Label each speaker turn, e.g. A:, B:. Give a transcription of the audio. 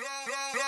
A: yeah, yeah, yeah.